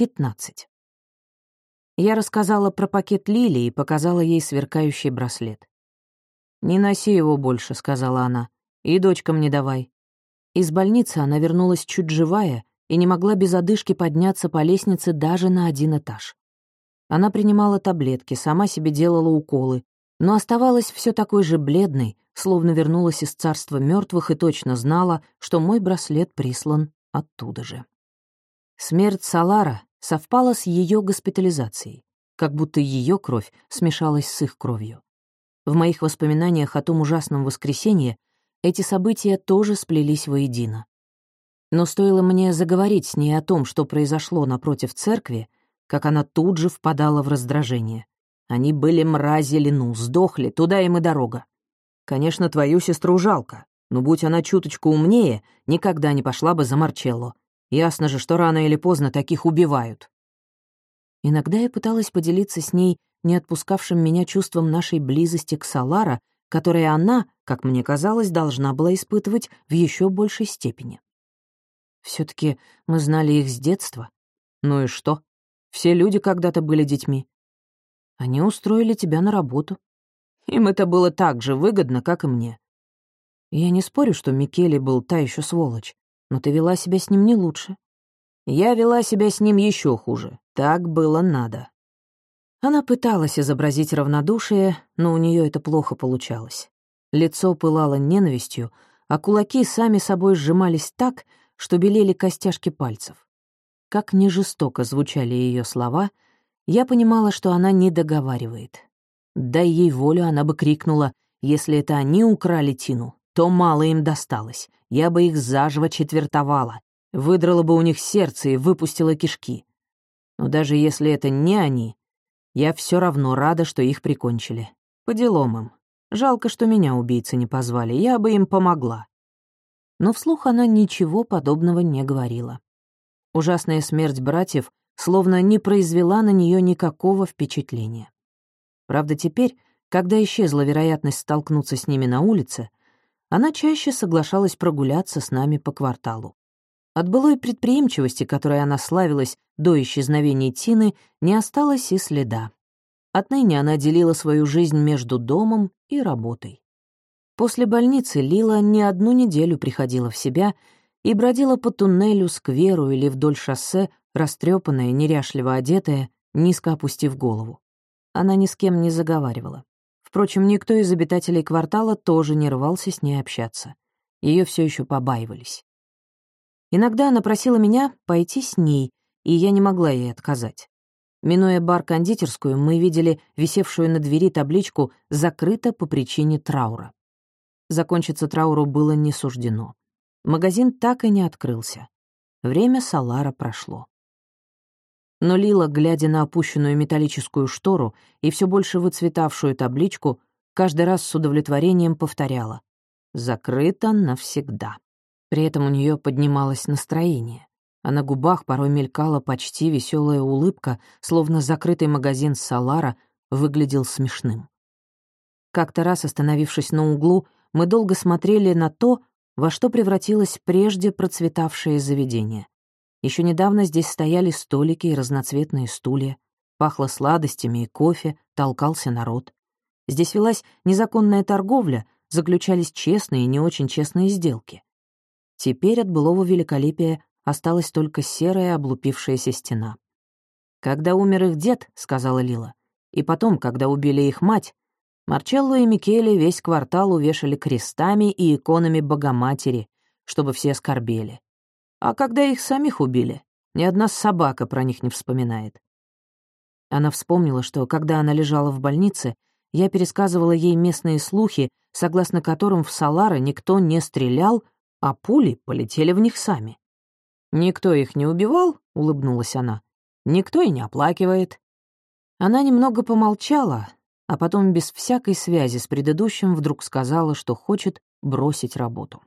15. Я рассказала про пакет Лили и показала ей сверкающий браслет. «Не носи его больше», — сказала она, — «и дочкам не давай». Из больницы она вернулась чуть живая и не могла без одышки подняться по лестнице даже на один этаж. Она принимала таблетки, сама себе делала уколы, но оставалась все такой же бледной, словно вернулась из царства мертвых и точно знала, что мой браслет прислан оттуда же. Смерть Салара совпала с ее госпитализацией, как будто ее кровь смешалась с их кровью. В моих воспоминаниях о том ужасном воскресенье эти события тоже сплелись воедино. Но стоило мне заговорить с ней о том, что произошло напротив церкви, как она тут же впадала в раздражение. Они были мрази Лену, сдохли, туда им и дорога. Конечно, твою сестру жалко, но будь она чуточку умнее, никогда не пошла бы за Марчелло. Ясно же, что рано или поздно таких убивают. Иногда я пыталась поделиться с ней не отпускавшим меня чувством нашей близости к Салара, которое она, как мне казалось, должна была испытывать в еще большей степени. все таки мы знали их с детства. Ну и что? Все люди когда-то были детьми. Они устроили тебя на работу. Им это было так же выгодно, как и мне. Я не спорю, что Микеле был та еще сволочь, но ты вела себя с ним не лучше. Я вела себя с ним еще хуже. Так было надо. Она пыталась изобразить равнодушие, но у нее это плохо получалось. Лицо пылало ненавистью, а кулаки сами собой сжимались так, что белели костяшки пальцев. Как не жестоко звучали ее слова, я понимала, что она не договаривает. Дай ей волю, она бы крикнула, если это они украли Тину, то мало им досталось, я бы их заживо четвертовала, выдрала бы у них сердце и выпустила кишки. Но даже если это не они, я все равно рада, что их прикончили. По делам им. Жалко, что меня убийцы не позвали, я бы им помогла. Но вслух она ничего подобного не говорила. Ужасная смерть братьев словно не произвела на нее никакого впечатления. Правда, теперь, когда исчезла вероятность столкнуться с ними на улице, она чаще соглашалась прогуляться с нами по кварталу. От былой предприимчивости, которой она славилась до исчезновения Тины, не осталось и следа. Отныне она делила свою жизнь между домом и работой. После больницы Лила не одну неделю приходила в себя и бродила по туннелю, скверу или вдоль шоссе, растрепанная, неряшливо одетая, низко опустив голову. Она ни с кем не заговаривала. Впрочем, никто из обитателей квартала тоже не рвался с ней общаться. Ее все еще побаивались. Иногда она просила меня пойти с ней, и я не могла ей отказать. Минуя бар-кондитерскую, мы видели висевшую на двери табличку «Закрыто по причине траура». Закончиться трауру было не суждено. Магазин так и не открылся. Время Салара прошло. Но Лила, глядя на опущенную металлическую штору и все больше выцветавшую табличку, каждый раз с удовлетворением повторяла «Закрыто навсегда». При этом у нее поднималось настроение, а на губах порой мелькала почти веселая улыбка, словно закрытый магазин Салара выглядел смешным. Как-то раз, остановившись на углу, мы долго смотрели на то, во что превратилось прежде процветавшее заведение. Еще недавно здесь стояли столики и разноцветные стулья, пахло сладостями и кофе, толкался народ. Здесь велась незаконная торговля, заключались честные и не очень честные сделки. Теперь от былого великолепия осталась только серая облупившаяся стена. «Когда умер их дед», — сказала Лила, «и потом, когда убили их мать, Марчелло и Микеле весь квартал увешали крестами и иконами Богоматери, чтобы все скорбели. А когда их самих убили, ни одна собака про них не вспоминает». Она вспомнила, что, когда она лежала в больнице, я пересказывала ей местные слухи, согласно которым в Салара никто не стрелял, а пули полетели в них сами. «Никто их не убивал?» — улыбнулась она. «Никто и не оплакивает». Она немного помолчала, а потом без всякой связи с предыдущим вдруг сказала, что хочет бросить работу.